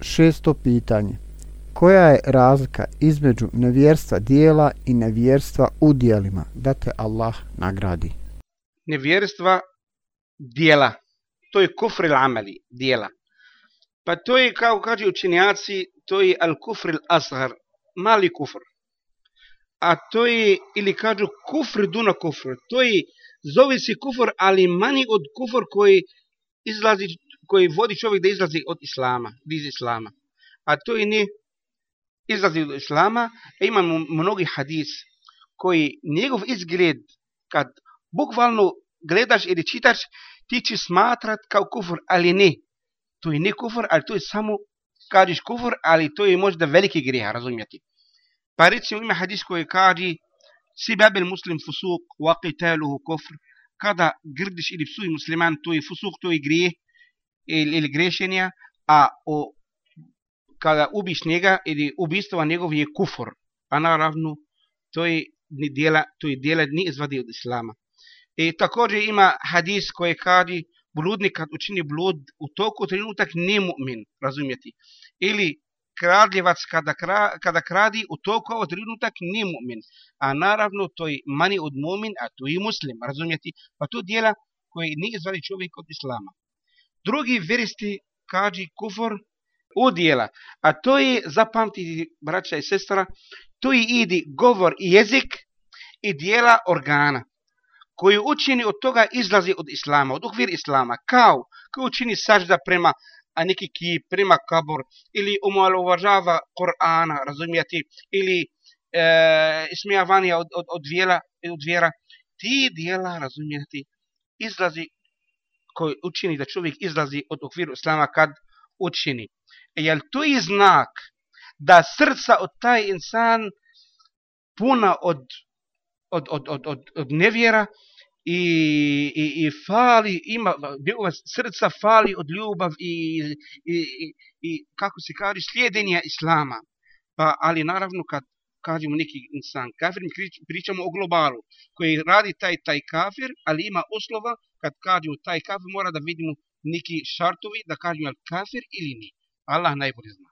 šesto pitanje. Koja je razlika između nevjerstva dijela i nevjerstva u dijelima? Da te Allah nagradi. Nevjerstva dijela. To je kufr il amali, dijela. Pa to je, kao kaže učenjaci, to je al kufril asgar, mali kufr. A to je, ili kažu kufr duna kufr, to je, zove se kufr, ali manji od kufr koji izlazi, koji vodi čovjek da izlazi od islama, iz islama. A to je ne izlazi od islama, e, a imamo mnogi hadis koji njegov izgled, kad bukvalno gledaš ili čitaš, ti će smatrat kao kufr, ali ne. To je ne kufr, ali to je samo, kažeš kufr, ali to je možda veliki greh, razumijete. Pa recimo ima hadis koji kaže, si babel muslim fusuk, wa qitaluhu kufr, kada grdiš ili psuj musliman, to je fusuk, to je grijeh ili, ili grešenja, a o, kada ubiš njega ili ubistova njegov je kufur, a naravno to je dijela, to je djela ni izvadi od islama. I također ima hadis koji kaže bludnik kad učini blud u toku trenutak ne mu'min, razumijeti. Ili kradljevac kada, kra, kada kradi u toku ovo trenutak ne mu'min. A naravno to je mani od mu'min, a to je muslim, razumijeti. Pa to djela koji ne izvadi čovjek od islama. Drugi veristi kaži kufur udjela. A to je, zapamtiti braća i sestra, to je idi govor i jezik i dijela organa koji učini od toga izlazi od islama, od uhvir islama, kao koji učini sažda prema a neki kip, prema kabor, ili umalovažava Korana, razumijeti, ili e, ismijavanje od, od, od, vjela, od vjera, ti dijela, razumijeti, izlazi, koji učini da čovjek izlazi od okviru islama kad učini. E, jel to je znak da srca od taj insan puna od, od, od, od, od, od nevjera, i, i, i fali, ima, srca fali od ljubav i, i, i, i kako se kaže, slijedenja Islama. Pa, ali naravno kad kažemo neki insan kafir, mi pričamo o globalu, koji radi taj taj kafir, ali ima uslova, kad kažemo taj kafir, mora da vidimo neki šartovi, da kažemo kafir ili ni. Allah najbolje zna.